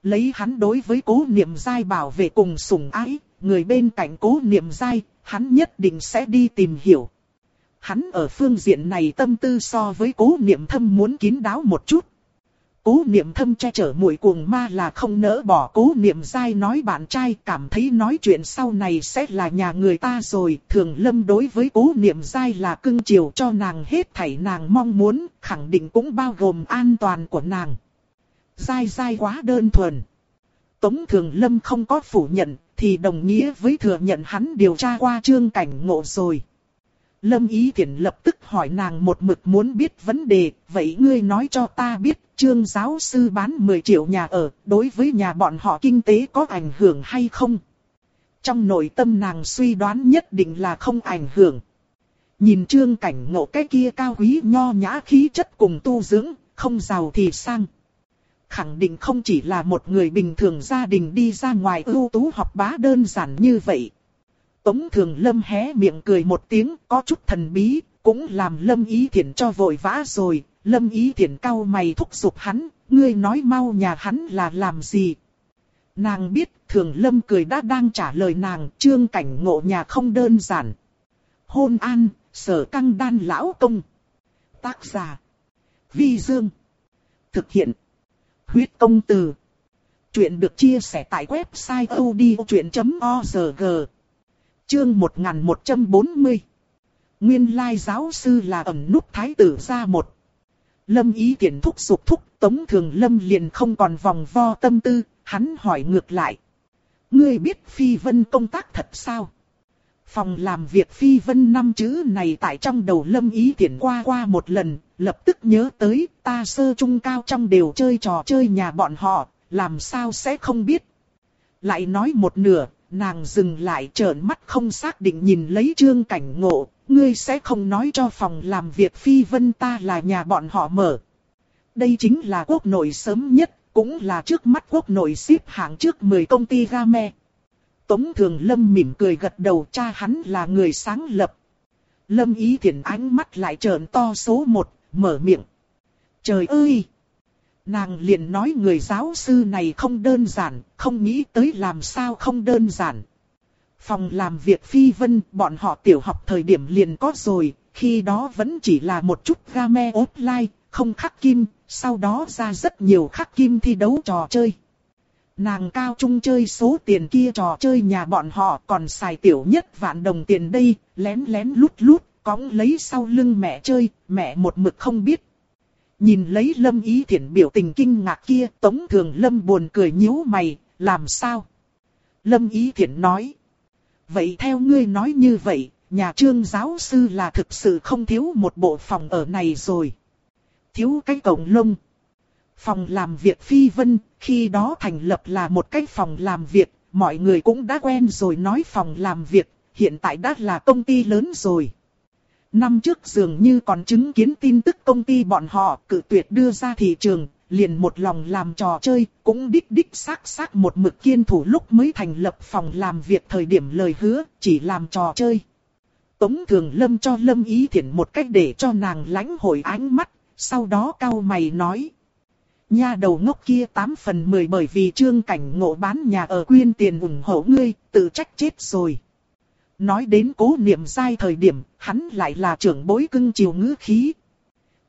Lấy hắn đối với cố niệm giai bảo vệ cùng sủng ái, người bên cạnh cố niệm giai, hắn nhất định sẽ đi tìm hiểu. Hắn ở phương diện này tâm tư so với cố niệm thâm muốn kín đáo một chút. Cố niệm thâm che chở mũi cuồng ma là không nỡ bỏ cố niệm dai nói bạn trai cảm thấy nói chuyện sau này sẽ là nhà người ta rồi. Thường lâm đối với cố niệm dai là cưng chiều cho nàng hết thảy nàng mong muốn, khẳng định cũng bao gồm an toàn của nàng. Dai dai quá đơn thuần. Tống thường lâm không có phủ nhận, thì đồng nghĩa với thừa nhận hắn điều tra qua trương cảnh ngộ rồi. Lâm Ý Thiển lập tức hỏi nàng một mực muốn biết vấn đề, vậy ngươi nói cho ta biết, trương giáo sư bán 10 triệu nhà ở, đối với nhà bọn họ kinh tế có ảnh hưởng hay không? Trong nội tâm nàng suy đoán nhất định là không ảnh hưởng. Nhìn trương cảnh ngộ cái kia cao quý nho nhã khí chất cùng tu dưỡng, không giàu thì sang. Khẳng định không chỉ là một người bình thường gia đình đi ra ngoài ưu tú học bá đơn giản như vậy. Tống Thường Lâm hé miệng cười một tiếng, có chút thần bí, cũng làm Lâm Ý Thiển cho vội vã rồi. Lâm Ý Thiển cau mày thúc giục hắn, ngươi nói mau nhà hắn là làm gì? Nàng biết Thường Lâm cười đã đang trả lời nàng, trương cảnh ngộ nhà không đơn giản. Hôn an, sở căng đan lão công. Tác giả. Vi Dương. Thực hiện. Huyết công từ. Chuyện được chia sẻ tại website odchuyện.org. Chương 1140 Nguyên lai giáo sư là ẩn nút thái tử ra một. Lâm ý tiện thúc sụp thúc, tống thường lâm liền không còn vòng vo tâm tư, hắn hỏi ngược lại. Ngươi biết phi vân công tác thật sao? Phòng làm việc phi vân năm chữ này tại trong đầu lâm ý tiện qua qua một lần, lập tức nhớ tới ta sơ trung cao trong đều chơi trò chơi nhà bọn họ, làm sao sẽ không biết. Lại nói một nửa, nàng dừng lại trợn mắt không xác định nhìn lấy trương cảnh ngộ, ngươi sẽ không nói cho phòng làm việc phi vân ta là nhà bọn họ mở. Đây chính là quốc nội sớm nhất, cũng là trước mắt quốc nội xếp hạng trước 10 công ty game. Tống Thường Lâm mỉm cười gật đầu cha hắn là người sáng lập. Lâm ý thiển ánh mắt lại trợn to số một, mở miệng. Trời ơi! Nàng liền nói người giáo sư này không đơn giản, không nghĩ tới làm sao không đơn giản. Phòng làm việc phi vân, bọn họ tiểu học thời điểm liền có rồi, khi đó vẫn chỉ là một chút game offline, không khắc kim, sau đó ra rất nhiều khắc kim thi đấu trò chơi. Nàng cao trung chơi số tiền kia trò chơi nhà bọn họ còn xài tiểu nhất vạn đồng tiền đây, lén lén lút lút, cóng lấy sau lưng mẹ chơi, mẹ một mực không biết. Nhìn lấy Lâm Ý Thiển biểu tình kinh ngạc kia, Tống Thường Lâm buồn cười nhíu mày, làm sao? Lâm Ý Thiển nói. Vậy theo ngươi nói như vậy, nhà trương giáo sư là thực sự không thiếu một bộ phòng ở này rồi. Thiếu cái cổng lông. Phòng làm việc phi vân, khi đó thành lập là một cái phòng làm việc, mọi người cũng đã quen rồi nói phòng làm việc, hiện tại đã là công ty lớn rồi. Năm trước dường như còn chứng kiến tin tức công ty bọn họ cự tuyệt đưa ra thị trường, liền một lòng làm trò chơi, cũng đích đích xác xác một mực kiên thủ lúc mới thành lập phòng làm việc thời điểm lời hứa, chỉ làm trò chơi. Tống Thường Lâm cho Lâm Ý Thiển một cách để cho nàng lãnh hội ánh mắt, sau đó cao mày nói. Nhà đầu ngốc kia 8 phần 10 bởi vì trương cảnh ngộ bán nhà ở quyên tiền ủng hộ ngươi, tự trách chết rồi. Nói đến cố niệm sai thời điểm, hắn lại là trưởng bối cưng chiều ngữ khí.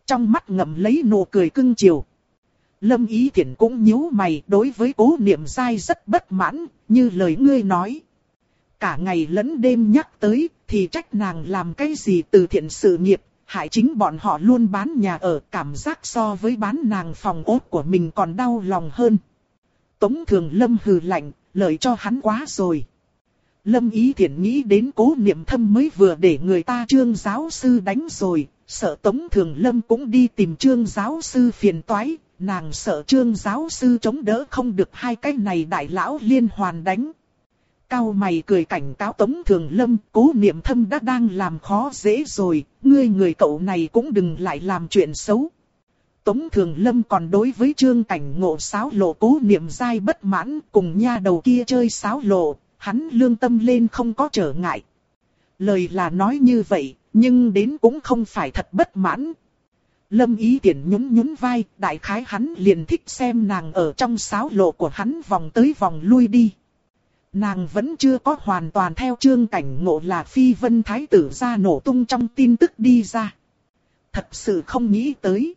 Trong mắt ngậm lấy nụ cười cưng chiều. Lâm Ý thiện cũng nhíu mày đối với cố niệm sai rất bất mãn, như lời ngươi nói. Cả ngày lẫn đêm nhắc tới, thì trách nàng làm cái gì từ thiện sự nghiệp, hại chính bọn họ luôn bán nhà ở cảm giác so với bán nàng phòng ốt của mình còn đau lòng hơn. Tống thường lâm hừ lạnh, lợi cho hắn quá rồi. Lâm ý thiện nghĩ đến cố niệm thâm mới vừa để người ta trương giáo sư đánh rồi, sợ tống thường lâm cũng đi tìm trương giáo sư phiền toái, nàng sợ trương giáo sư chống đỡ không được hai cái này đại lão liên hoàn đánh. Cao mày cười cảnh cáo Tống Thường Lâm, cố niệm thâm đã đang làm khó dễ rồi, ngươi người cậu này cũng đừng lại làm chuyện xấu. Tống Thường Lâm còn đối với trương cảnh ngộ sáo lộ cố niệm dai bất mãn, cùng nha đầu kia chơi sáo lộ, hắn lương tâm lên không có trở ngại. Lời là nói như vậy, nhưng đến cũng không phải thật bất mãn. Lâm ý tiện nhún nhún vai, đại khái hắn liền thích xem nàng ở trong sáo lộ của hắn vòng tới vòng lui đi. Nàng vẫn chưa có hoàn toàn theo chương cảnh ngộ là phi vân thái tử ra nổ tung trong tin tức đi ra. Thật sự không nghĩ tới.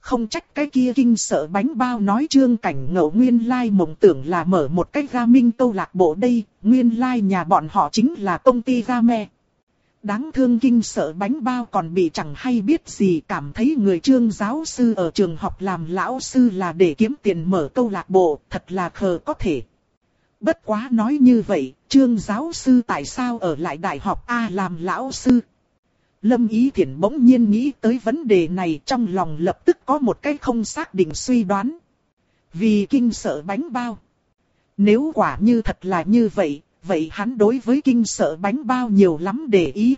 Không trách cái kia kinh sợ bánh bao nói trương cảnh ngộ nguyên lai mộng tưởng là mở một cái ga minh câu lạc bộ đây, nguyên lai nhà bọn họ chính là công ty ga me. Đáng thương kinh sợ bánh bao còn bị chẳng hay biết gì cảm thấy người trương giáo sư ở trường học làm lão sư là để kiếm tiền mở câu lạc bộ, thật là khờ có thể. Bất quá nói như vậy, trương giáo sư tại sao ở lại đại học A làm lão sư? Lâm Ý Thiển bỗng nhiên nghĩ tới vấn đề này trong lòng lập tức có một cái không xác định suy đoán. Vì kinh sợ bánh bao. Nếu quả như thật là như vậy, vậy hắn đối với kinh sợ bánh bao nhiều lắm để ý.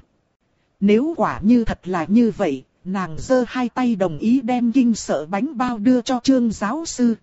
Nếu quả như thật là như vậy, nàng giơ hai tay đồng ý đem kinh sợ bánh bao đưa cho trương giáo sư.